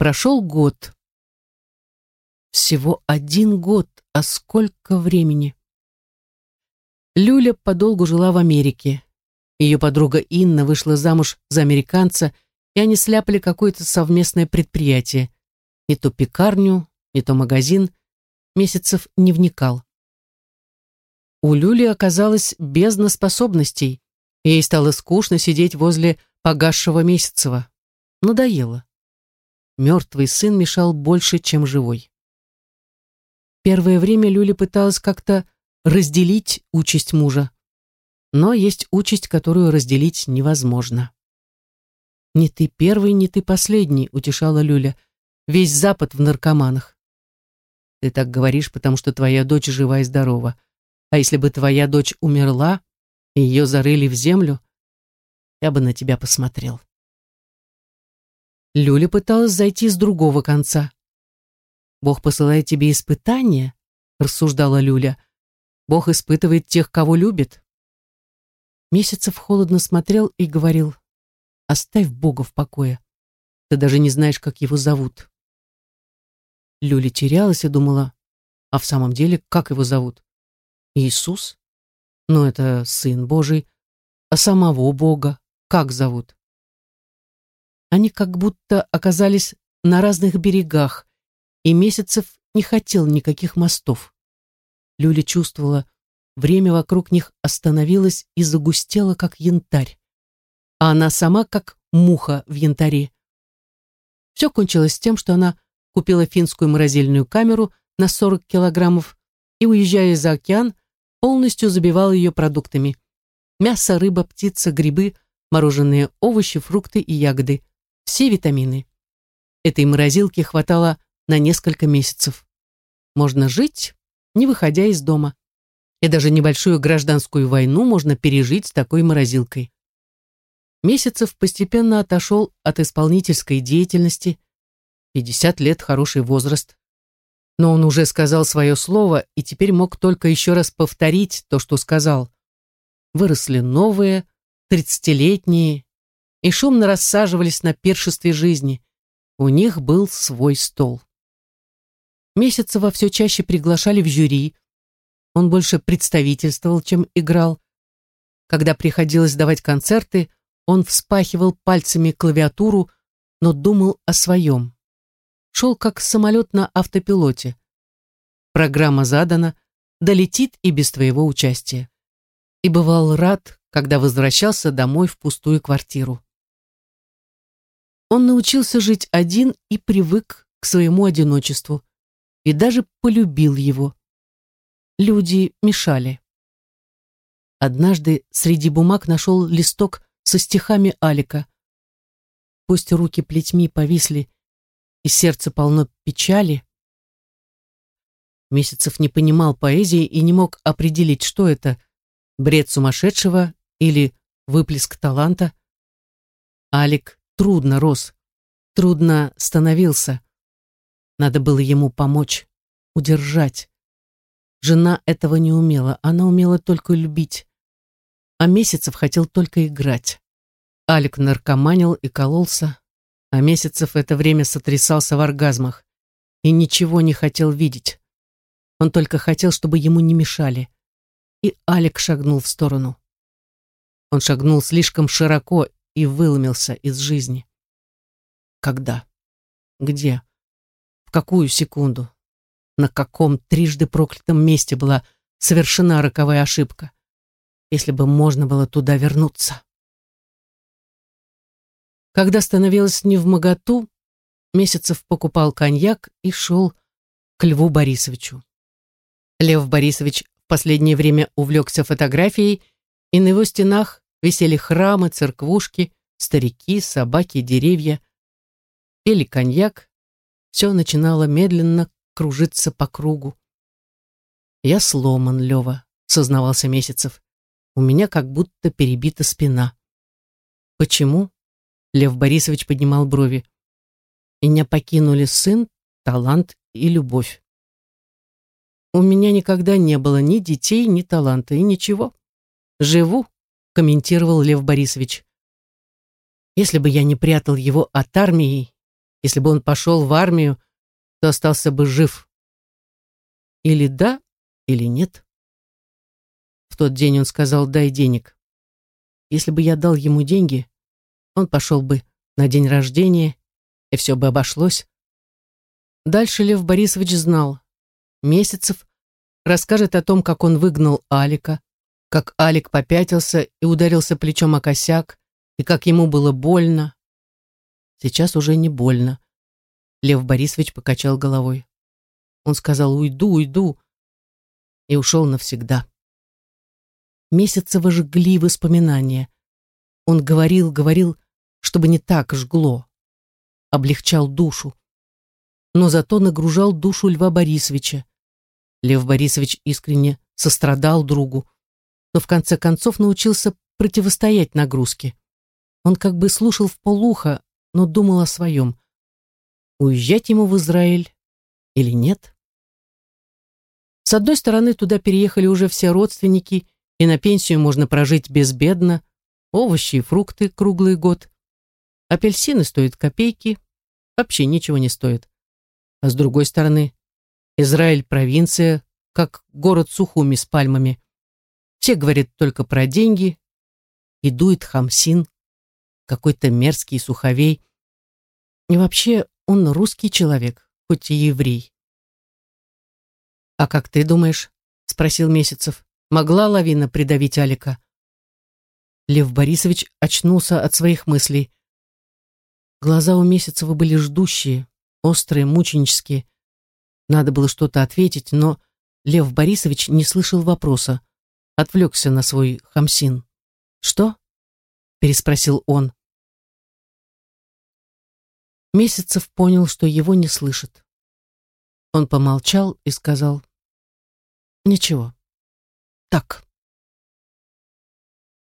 Прошел год. Всего один год, а сколько времени? Люля подолгу жила в Америке. Ее подруга Инна вышла замуж за американца, и они сляпали какое-то совместное предприятие. Не то пекарню, не то магазин. Месяцев не вникал. У Люли оказалось бездна способностей. Ей стало скучно сидеть возле погасшего Месяцева. Надоело. Мертвый сын мешал больше, чем живой. Первое время Люля пыталась как-то разделить участь мужа. Но есть участь, которую разделить невозможно. «Не ты первый, не ты последний», — утешала Люля. «Весь Запад в наркоманах». «Ты так говоришь, потому что твоя дочь жива и здорова. А если бы твоя дочь умерла, и ее зарыли в землю, я бы на тебя посмотрел». Люля пыталась зайти с другого конца. «Бог посылает тебе испытания», — рассуждала Люля. «Бог испытывает тех, кого любит». Месяцев холодно смотрел и говорил, «Оставь Бога в покое. Ты даже не знаешь, как его зовут». Люля терялась и думала, а в самом деле, как его зовут? Иисус? Ну, это Сын Божий. А самого Бога как зовут? Они как будто оказались на разных берегах, и Месяцев не хотел никаких мостов. Люля чувствовала, время вокруг них остановилось и загустело, как янтарь, а она сама как муха в янтаре. Все кончилось тем, что она купила финскую морозильную камеру на 40 килограммов и, уезжая за океан, полностью забивала ее продуктами. Мясо, рыба, птица, грибы, мороженые овощи, фрукты и ягоды. Все витамины. Этой морозилки хватало на несколько месяцев. Можно жить, не выходя из дома. И даже небольшую гражданскую войну можно пережить с такой морозилкой. Месяцев постепенно отошел от исполнительской деятельности. 50 лет – хороший возраст. Но он уже сказал свое слово и теперь мог только еще раз повторить то, что сказал. Выросли новые, тридцатилетние, и шумно рассаживались на пиршестве жизни. У них был свой стол. Месяцева все чаще приглашали в жюри. Он больше представительствовал, чем играл. Когда приходилось давать концерты, он вспахивал пальцами клавиатуру, но думал о своем. Шел как самолет на автопилоте. Программа задана, долетит и без твоего участия. И бывал рад, когда возвращался домой в пустую квартиру. Он научился жить один и привык к своему одиночеству и даже полюбил его. Люди мешали. Однажды среди бумаг нашел листок со стихами Алика. Пусть руки плетьми повисли, и сердце полно печали. Месяцев не понимал поэзии и не мог определить, что это — бред сумасшедшего или выплеск таланта. Алик трудно рос, трудно становился. Надо было ему помочь, удержать. Жена этого не умела, она умела только любить. А Месяцев хотел только играть. Алик наркоманил и кололся, а Месяцев это время сотрясался в оргазмах и ничего не хотел видеть. Он только хотел, чтобы ему не мешали. И Алик шагнул в сторону. Он шагнул слишком широко и выломился из жизни. Когда? Где? В какую секунду? На каком трижды проклятом месте была совершена роковая ошибка? Если бы можно было туда вернуться. Когда становилось не в моготу, Месяцев покупал коньяк и шел к Льву Борисовичу. Лев Борисович в последнее время увлекся фотографией, и на его стенах висели храмы, церквушки, старики, собаки, деревья. Пели коньяк, все начинало медленно кружиться по кругу. «Я сломан, Лева», — сознавался Месяцев. «У меня как будто перебита спина». «Почему?» — Лев Борисович поднимал брови. «Меня покинули сын, талант и любовь. У меня никогда не было ни детей, ни таланта, и ничего. Живу», — комментировал Лев Борисович. «Если бы я не прятал его от армии Если бы он пошел в армию, то остался бы жив. Или да, или нет. В тот день он сказал «дай денег». Если бы я дал ему деньги, он пошел бы на день рождения, и все бы обошлось. Дальше Лев Борисович знал. Месяцев расскажет о том, как он выгнал Алика, как Алик попятился и ударился плечом о косяк, и как ему было больно. Сейчас уже не больно. Лев Борисович покачал головой. Он сказал «Уйду, уйду» и ушел навсегда. Месяцева жгли воспоминания. Он говорил, говорил, чтобы не так жгло. Облегчал душу. Но зато нагружал душу Льва Борисовича. Лев Борисович искренне сострадал другу, но в конце концов научился противостоять нагрузке. Он как бы слушал в полухо, но думал о своем. Уезжать ему в Израиль или нет? С одной стороны, туда переехали уже все родственники, и на пенсию можно прожить безбедно, овощи и фрукты круглый год. Апельсины стоят копейки, вообще ничего не стоят. А с другой стороны, Израиль – провинция, как город Сухуми с пальмами. Все говорят только про деньги, и дует хамсин, какой-то мерзкий суховей. И вообще он русский человек, хоть и еврей. «А как ты думаешь?» — спросил Месяцев. «Могла лавина придавить Алика?» Лев Борисович очнулся от своих мыслей. Глаза у Месяцева были ждущие, острые, мученические. Надо было что-то ответить, но Лев Борисович не слышал вопроса. Отвлекся на свой хамсин. «Что?» — переспросил он. Месяцев понял, что его не слышат. Он помолчал и сказал, «Ничего. Так».